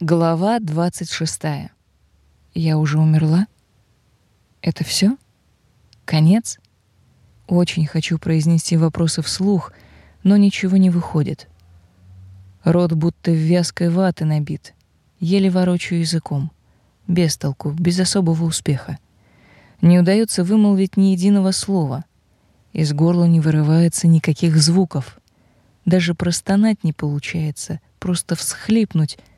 Глава 26. Я уже умерла? Это все? Конец? Очень хочу произнести вопросы вслух, но ничего не выходит. Рот будто в вязкой ваты набит. Еле ворочаю языком. Без толку, без особого успеха. Не удается вымолвить ни единого слова. Из горла не вырывается никаких звуков. Даже простонать не получается, просто всхлипнуть —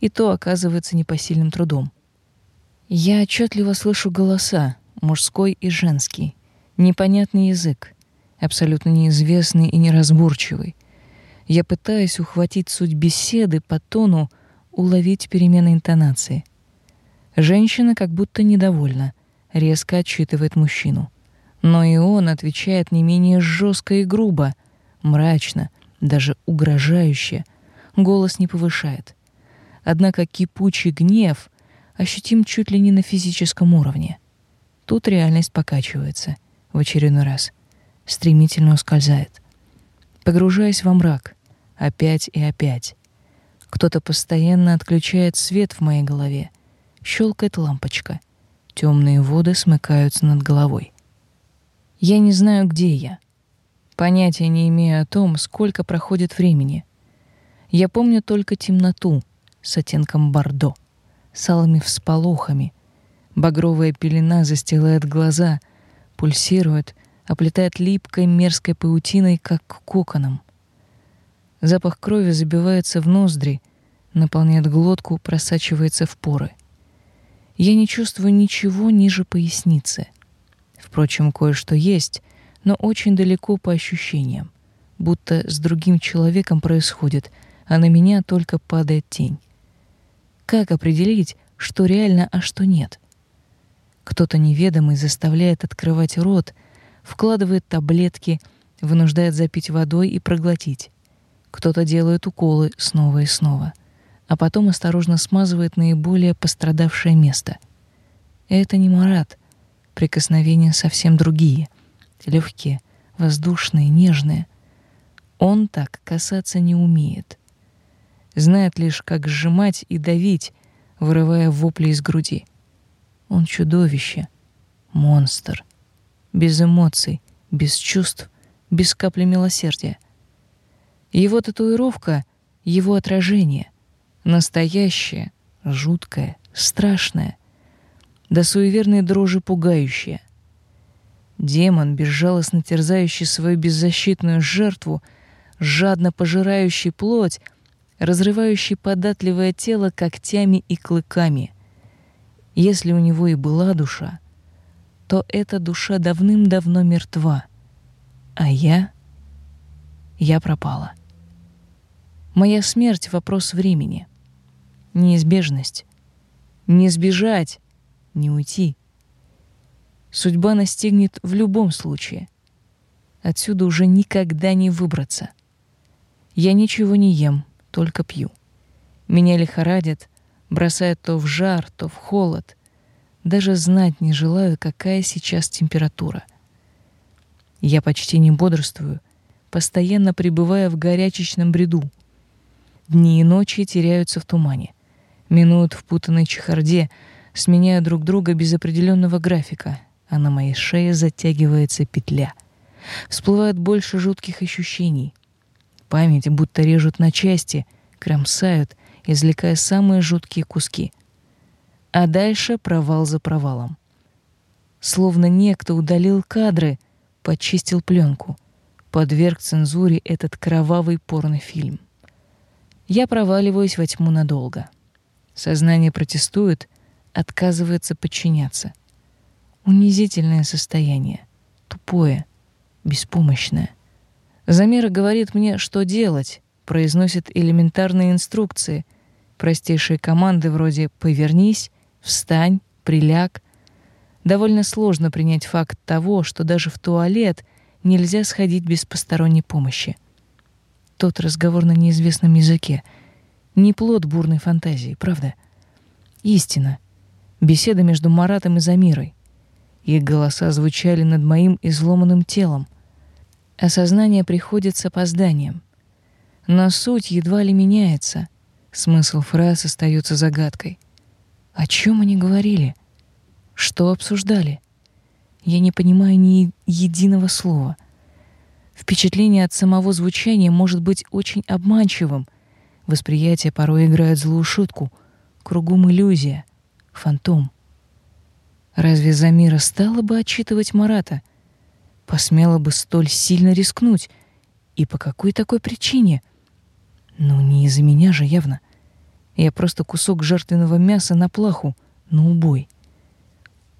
и то оказывается непосильным трудом. Я отчетливо слышу голоса, мужской и женский, непонятный язык, абсолютно неизвестный и неразборчивый. Я пытаюсь ухватить суть беседы по тону, уловить перемены интонации. Женщина как будто недовольна, резко отчитывает мужчину. Но и он отвечает не менее жестко и грубо, мрачно, даже угрожающе. Голос не повышает. Однако кипучий гнев ощутим чуть ли не на физическом уровне. Тут реальность покачивается в очередной раз, стремительно ускользает. Погружаясь во мрак, опять и опять. Кто-то постоянно отключает свет в моей голове. Щелкает лампочка. Темные воды смыкаются над головой. Я не знаю, где я. Понятия не имею о том, сколько проходит времени. Я помню только темноту, с оттенком бордо, с алыми всполохами. Багровая пелена застилает глаза, пульсирует, оплетает липкой мерзкой паутиной, как коконом. Запах крови забивается в ноздри, наполняет глотку, просачивается в поры. Я не чувствую ничего ниже поясницы. Впрочем, кое-что есть, но очень далеко по ощущениям, будто с другим человеком происходит, а на меня только падает тень. Как определить, что реально, а что нет? Кто-то неведомый заставляет открывать рот, вкладывает таблетки, вынуждает запить водой и проглотить. Кто-то делает уколы снова и снова, а потом осторожно смазывает наиболее пострадавшее место. Это не Марат. Прикосновения совсем другие. Легкие, воздушные, нежные. Он так касаться не умеет знает лишь, как сжимать и давить, вырывая вопли из груди. Он чудовище, монстр, без эмоций, без чувств, без капли милосердия. Его татуировка — его отражение, настоящее, жуткое, страшное, до суеверной дрожи пугающее. Демон, безжалостно терзающий свою беззащитную жертву, жадно пожирающий плоть — разрывающий податливое тело когтями и клыками. Если у него и была душа, то эта душа давным-давно мертва, а я... я пропала. Моя смерть — вопрос времени, неизбежность, не сбежать, не уйти. Судьба настигнет в любом случае. Отсюда уже никогда не выбраться. Я ничего не ем, только пью. Меня лихорадит, бросает то в жар, то в холод. Даже знать не желаю, какая сейчас температура. Я почти не бодрствую, постоянно пребывая в горячечном бреду. Дни и ночи теряются в тумане, минуют в путанной чехарде, сменяя друг друга без определенного графика, а на моей шее затягивается петля. Всплывает больше жутких ощущений. Память будто режут на части, кромсают, извлекая самые жуткие куски. А дальше провал за провалом. Словно некто удалил кадры, почистил пленку, подверг цензуре этот кровавый порнофильм. Я проваливаюсь во тьму надолго. Сознание протестует, отказывается подчиняться. Унизительное состояние, тупое, беспомощное. Замера говорит мне, что делать, произносит элементарные инструкции, простейшие команды вроде «повернись», «встань», «приляг». Довольно сложно принять факт того, что даже в туалет нельзя сходить без посторонней помощи. Тот разговор на неизвестном языке — не плод бурной фантазии, правда? Истина. Беседа между Маратом и Замирой. Их голоса звучали над моим изломанным телом — Осознание приходит с опозданием. Но суть едва ли меняется. Смысл фраз остается загадкой. О чем они говорили? Что обсуждали? Я не понимаю ни единого слова. Впечатление от самого звучания может быть очень обманчивым. Восприятие порой играет злую шутку. Кругом иллюзия, фантом. Разве Замира стала бы отчитывать Марата? Посмела бы столь сильно рискнуть? И по какой такой причине? Ну, не из-за меня же явно. Я просто кусок жертвенного мяса на плаху, на убой.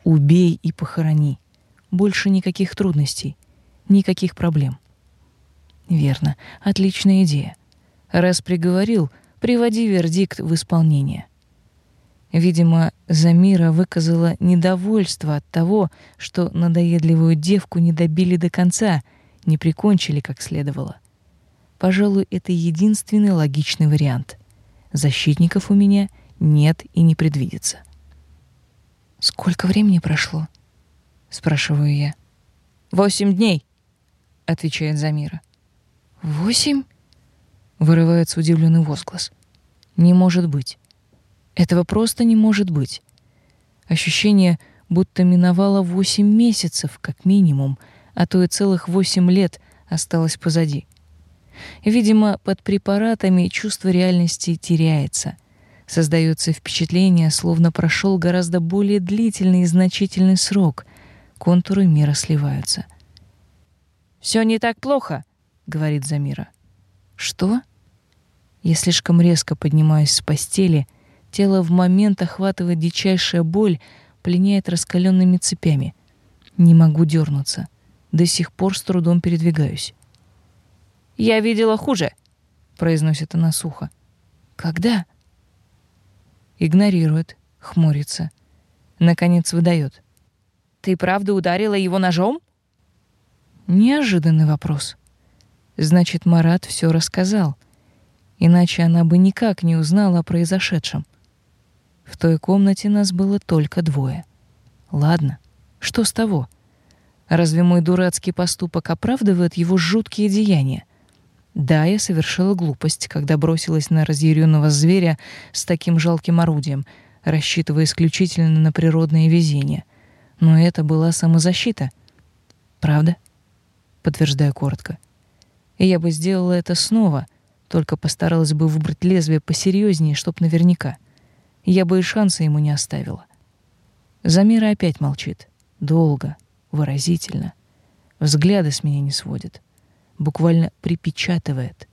Убей и похорони. Больше никаких трудностей, никаких проблем. Верно, отличная идея. Раз приговорил, приводи вердикт в исполнение. Видимо, Замира выказала недовольство от того, что надоедливую девку не добили до конца, не прикончили как следовало. Пожалуй, это единственный логичный вариант. Защитников у меня нет и не предвидится. Сколько времени прошло? спрашиваю я. Восемь дней, отвечает Замира. Восемь? Вырывается удивленный возглас. Не может быть. Этого просто не может быть. Ощущение, будто миновало восемь месяцев, как минимум, а то и целых восемь лет осталось позади. Видимо, под препаратами чувство реальности теряется. Создается впечатление, словно прошел гораздо более длительный и значительный срок. Контуры мира сливаются. Все не так плохо», — говорит Замира. «Что?» Я слишком резко поднимаюсь с постели — Тело в момент охватывает дичайшая боль, пленяет раскаленными цепями. Не могу дернуться. До сих пор с трудом передвигаюсь. «Я видела хуже», — произносит она сухо. «Когда?» Игнорирует, хмурится. Наконец выдает. «Ты правда ударила его ножом?» Неожиданный вопрос. Значит, Марат все рассказал. Иначе она бы никак не узнала о произошедшем. В той комнате нас было только двое. Ладно, что с того? Разве мой дурацкий поступок оправдывает его жуткие деяния? Да, я совершила глупость, когда бросилась на разъяренного зверя с таким жалким орудием, рассчитывая исключительно на природное везение. Но это была самозащита. Правда? Подтверждаю коротко. И я бы сделала это снова, только постаралась бы выбрать лезвие посерьезнее, чтоб наверняка — я бы и шанса ему не оставила. Замира опять молчит. Долго, выразительно. Взгляды с меня не сводит. Буквально припечатывает.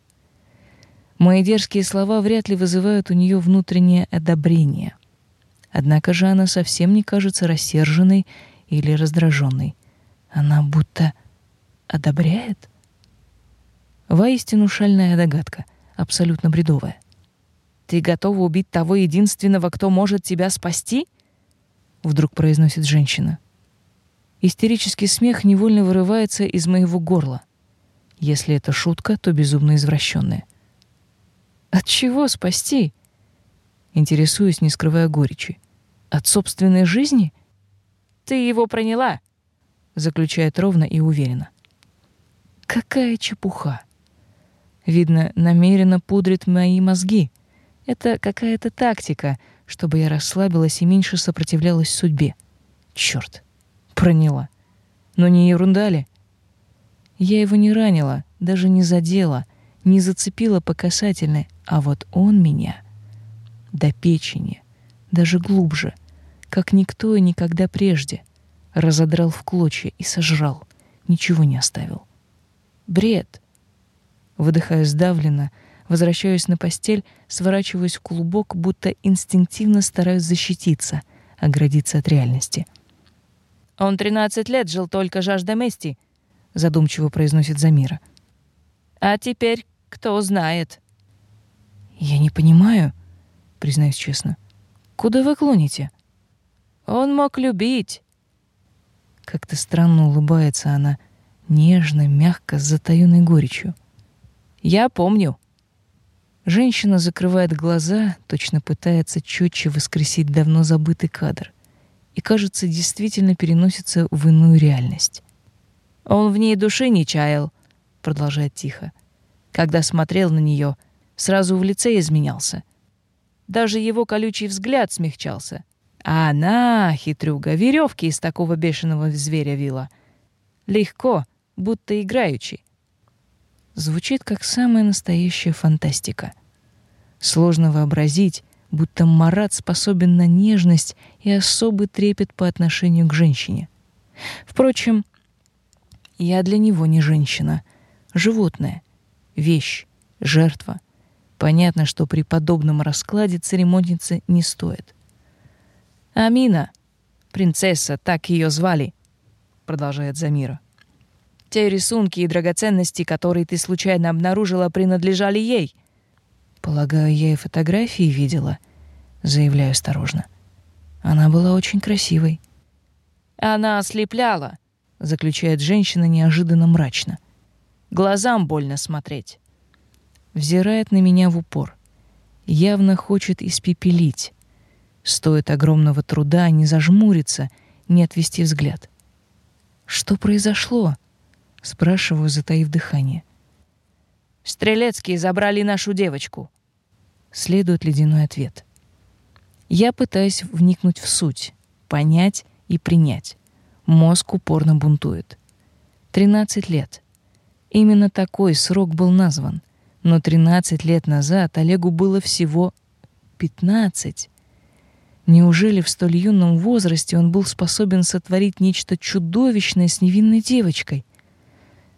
Мои дерзкие слова вряд ли вызывают у нее внутреннее одобрение. Однако же она совсем не кажется рассерженной или раздраженной. Она будто одобряет. Воистину шальная догадка, абсолютно бредовая. «Ты готова убить того единственного, кто может тебя спасти?» Вдруг произносит женщина. Истерический смех невольно вырывается из моего горла. Если это шутка, то безумно извращенная. «От чего спасти?» Интересуюсь, не скрывая горечи. «От собственной жизни?» «Ты его проняла!» Заключает ровно и уверенно. «Какая чепуха!» Видно, намеренно пудрит мои мозги — это какая-то тактика, чтобы я расслабилась и меньше сопротивлялась судьбе. Чёрт, проняла. Но не ерунда ли? Я его не ранила, даже не задела, не зацепила по касательной, а вот он меня до печени, даже глубже, как никто и никогда прежде, разодрал в клочья и сожрал, ничего не оставил. Бред. Выдыхаю сдавленно, Возвращаюсь на постель, сворачиваюсь в клубок, будто инстинктивно стараюсь защититься, оградиться от реальности. «Он тринадцать лет жил только жаждой мести», — задумчиво произносит Замира. «А теперь кто знает?» «Я не понимаю», — признаюсь честно. «Куда вы клоните?» «Он мог любить». Как-то странно улыбается она, нежно, мягко, с затаённой горечью. «Я помню», Женщина закрывает глаза, точно пытается четче воскресить давно забытый кадр. И, кажется, действительно переносится в иную реальность. «Он в ней души не чаял», — продолжает тихо. «Когда смотрел на нее, сразу в лице изменялся. даже его колючий взгляд смягчался. А она, хитрюга, веревки из такого бешеного зверя вила. Легко, будто играючи. Звучит как самая настоящая фантастика. Сложно вообразить, будто Марат способен на нежность и особый трепет по отношению к женщине. Впрочем, я для него не женщина, животное, вещь, жертва. Понятно, что при подобном раскладе церемониться не стоит. «Амина, принцесса, так ее звали», — продолжает Замира. «Те рисунки и драгоценности, которые ты случайно обнаружила, принадлежали ей». «Полагаю, я и фотографии видела», — заявляю осторожно. «Она была очень красивой». «Она ослепляла», — заключает женщина неожиданно мрачно. «Глазам больно смотреть». Взирает на меня в упор. Явно хочет испепелить. Стоит огромного труда не зажмуриться, не отвести взгляд. «Что произошло?» — спрашиваю, затаив дыхание. «Стрелецкие забрали нашу девочку», — следует ледяной ответ. Я пытаюсь вникнуть в суть, понять и принять. Мозг упорно бунтует. Тринадцать лет. Именно такой срок был назван. Но тринадцать лет назад Олегу было всего пятнадцать. Неужели в столь юном возрасте он был способен сотворить нечто чудовищное с невинной девочкой?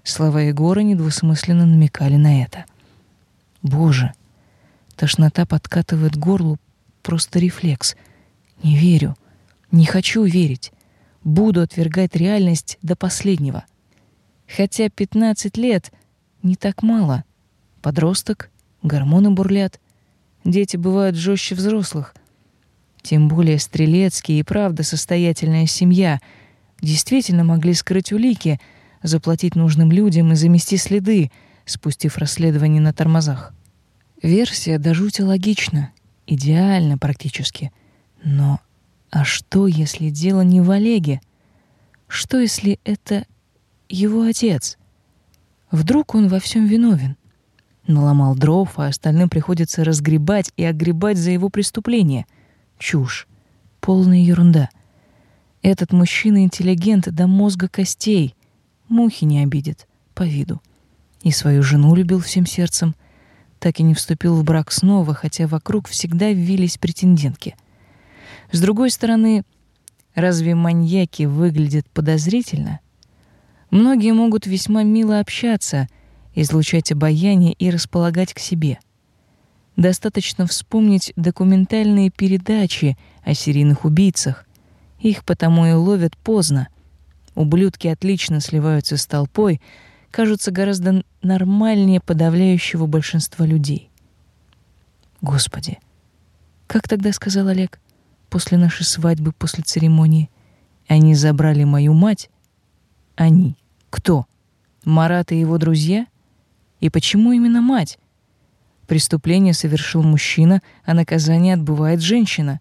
Слова Егора недвусмысленно намекали на это. Боже, тошнота подкатывает горлу, просто рефлекс. Не верю, не хочу верить. Буду отвергать реальность до последнего. Хотя 15 лет не так мало. Подросток, гормоны бурлят. Дети бывают жестче взрослых. Тем более Стрелецкий и правда состоятельная семья действительно могли скрыть улики, заплатить нужным людям и замести следы, спустив расследование на тормозах. Версия до жути логична, идеально практически. Но а что, если дело не в Олеге? Что, если это его отец? Вдруг он во всем виновен? Наломал дров, а остальным приходится разгребать и огребать за его преступление — Чушь. Полная ерунда. Этот мужчина интеллигент до мозга костей. Мухи не обидит, по виду. И свою жену любил всем сердцем. Так и не вступил в брак снова, хотя вокруг всегда вились претендентки. С другой стороны, разве маньяки выглядят подозрительно? Многие могут весьма мило общаться, излучать обаяние и располагать к себе — Достаточно вспомнить документальные передачи о серийных убийцах. Их потому и ловят поздно. Ублюдки отлично сливаются с толпой, кажутся гораздо нормальнее подавляющего большинства людей. Господи, как тогда сказал Олег, после нашей свадьбы, после церемонии, они забрали мою мать? Они. Кто? Марат и его друзья? И почему именно мать? Преступление совершил мужчина, а наказание отбывает женщина.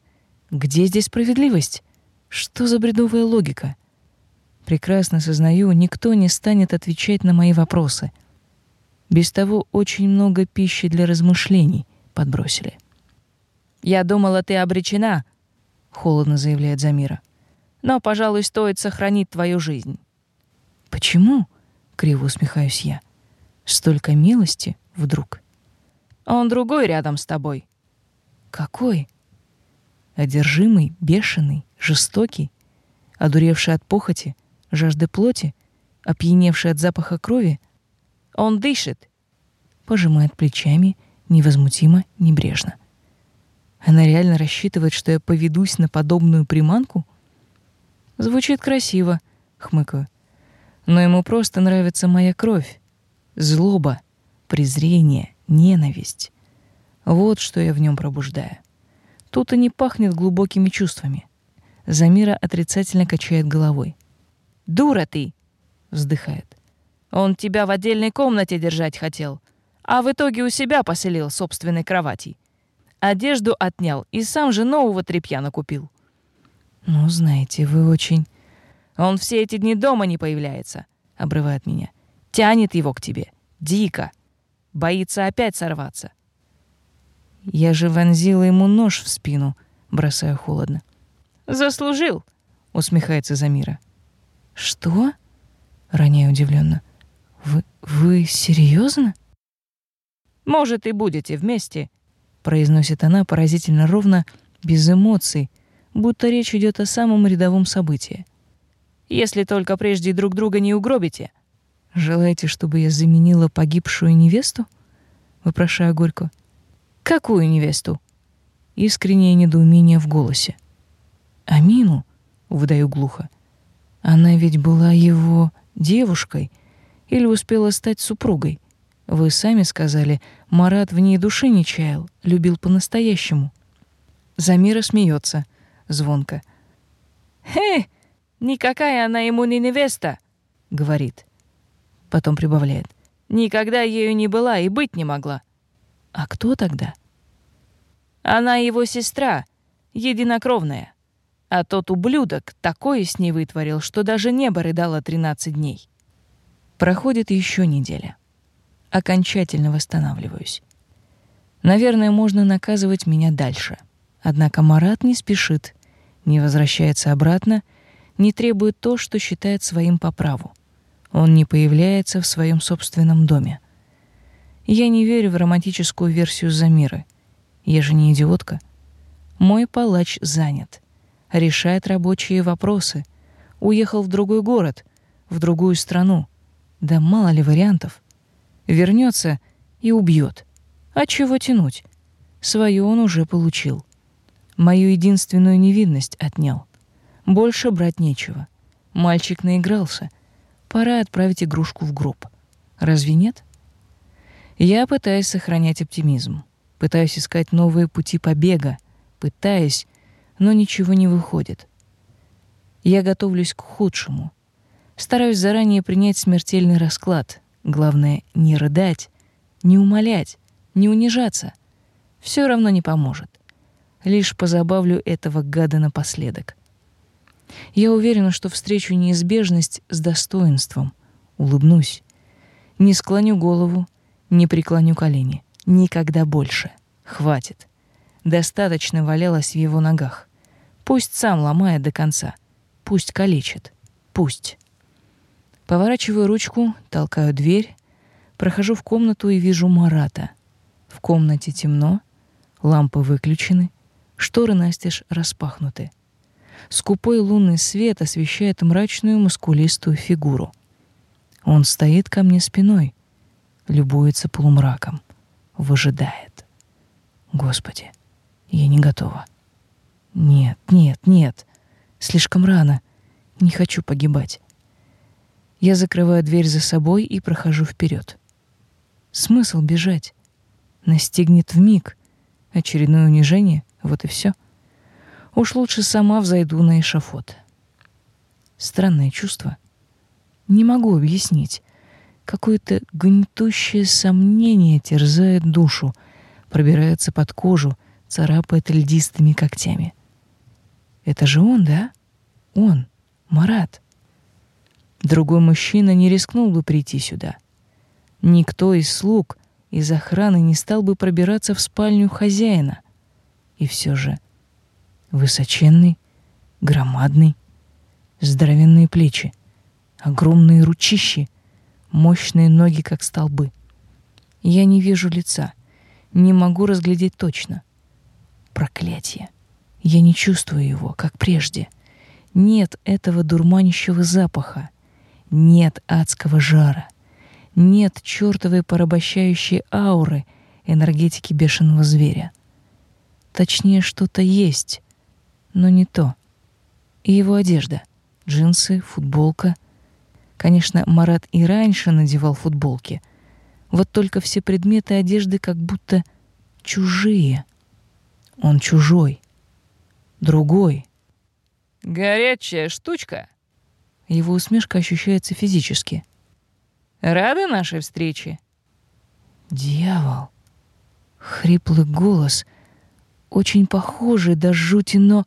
Где здесь справедливость? Что за бредовая логика? Прекрасно сознаю, никто не станет отвечать на мои вопросы. Без того очень много пищи для размышлений подбросили. «Я думала, ты обречена», — холодно заявляет Замира. «Но, пожалуй, стоит сохранить твою жизнь». «Почему?» — криво усмехаюсь я. «Столько милости вдруг». Он другой рядом с тобой. Какой? Одержимый, бешеный, жестокий, одуревший от похоти, жажды плоти, опьяневший от запаха крови. Он дышит. Пожимает плечами, невозмутимо, небрежно. Она реально рассчитывает, что я поведусь на подобную приманку? Звучит красиво, хмыкаю. Но ему просто нравится моя кровь. Злоба, презрение, ненависть. Вот что я в нем пробуждаю. Тут и не пахнет глубокими чувствами. Замира отрицательно качает головой. «Дура ты!» — вздыхает. «Он тебя в отдельной комнате держать хотел, а в итоге у себя поселил собственной кровати. Одежду отнял и сам же нового тряпья накупил». «Ну, знаете, вы очень...» «Он все эти дни дома не появляется», — обрывает меня. «Тянет его к тебе. Дико. Боится опять сорваться. Я же вонзила ему нож в спину, бросаю холодно. Заслужил, усмехается Замира. Что? роняю удивленно. Вы вы серьезно? Может, и будете вместе, произносит она поразительно ровно, без эмоций, будто речь идет о самом рядовом событии. Если только прежде друг друга не угробите. Желаете, чтобы я заменила погибшую невесту? вопрошаю горько. Какую невесту? Искреннее недоумение в голосе. Амину, выдаю глухо. Она ведь была его девушкой или успела стать супругой. Вы сами сказали, Марат в ней души не чаял, любил по-настоящему. Замира смеется звонко. «Хе, никакая она ему не невеста», — говорит. Потом прибавляет. «Никогда ею не была и быть не могла». «А кто тогда?» «Она его сестра, единокровная. А тот ублюдок такое с ней вытворил, что даже небо рыдало тринадцать дней». Проходит еще неделя. Окончательно восстанавливаюсь. Наверное, можно наказывать меня дальше. Однако Марат не спешит, не возвращается обратно, не требует то, что считает своим по праву. Он не появляется в своем собственном доме. Я не верю в романтическую версию Замиры. Я же не идиотка. Мой палач занят, решает рабочие вопросы, уехал в другой город, в другую страну. Да мало ли вариантов. Вернется и убьет. А чего тянуть? Свое он уже получил. Мою единственную невинность отнял. Больше брать нечего. Мальчик наигрался. Пора отправить игрушку в гроб. Разве нет? Я пытаюсь сохранять оптимизм. Пытаюсь искать новые пути побега. Пытаюсь, но ничего не выходит. Я готовлюсь к худшему. Стараюсь заранее принять смертельный расклад. Главное — не рыдать, не умолять, не унижаться. Все равно не поможет лишь позабавлю этого гада напоследок. Я уверена, что встречу неизбежность с достоинством, улыбнусь, не склоню голову, не преклоню колени. Никогда больше. Хватит. Достаточно валялась в его ногах. Пусть сам ломает до конца. Пусть калечит. Пусть. Поворачиваю ручку, толкаю дверь, прохожу в комнату и вижу Марата. В комнате темно, лампы выключены, Шторы настежь распахнуты. Скупой лунный свет освещает мрачную мускулистую фигуру. Он стоит ко мне спиной, любуется полумраком, выжидает. Господи, я не готова. Нет, нет, нет. Слишком рано. Не хочу погибать. Я закрываю дверь за собой и прохожу вперед. Смысл бежать? Настигнет в миг. Очередное унижение? Вот и все. Уж лучше сама взойду на эшафот. Странное чувство. Не могу объяснить. Какое-то гнетущее сомнение терзает душу, пробирается под кожу, царапает льдистыми когтями. Это же он, да? Он, Марат. Другой мужчина не рискнул бы прийти сюда. Никто из слуг, из охраны не стал бы пробираться в спальню хозяина — и все же высоченный, громадный, здоровенные плечи, огромные ручищи, мощные ноги, как столбы. Я не вижу лица, не могу разглядеть точно. Проклятие. Я не чувствую его, как прежде. Нет этого дурманящего запаха. Нет адского жара. Нет чертовой порабощающей ауры энергетики бешеного зверя. Точнее, что-то есть, но не то. И его одежда. Джинсы, футболка. Конечно, Марат и раньше надевал футболки. Вот только все предметы одежды как будто чужие. Он чужой. Другой. «Горячая штучка!» Его усмешка ощущается физически. «Рады нашей встрече?» «Дьявол!» Хриплый голос — очень похожий до жути, но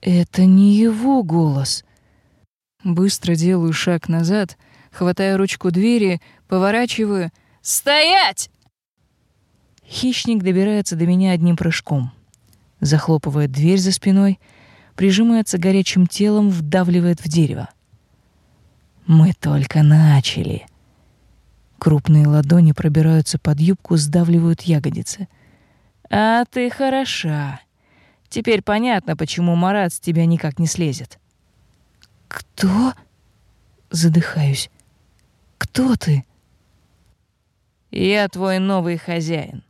это не его голос. Быстро делаю шаг назад, хватаю ручку двери, поворачиваю. «Стоять!» Хищник добирается до меня одним прыжком. Захлопывает дверь за спиной, прижимается горячим телом, вдавливает в дерево. Мы только начали. Крупные ладони пробираются под юбку, сдавливают ягодицы. А ты хороша. Теперь понятно, почему Марат с тебя никак не слезет. Кто? Задыхаюсь. Кто ты? Я твой новый хозяин.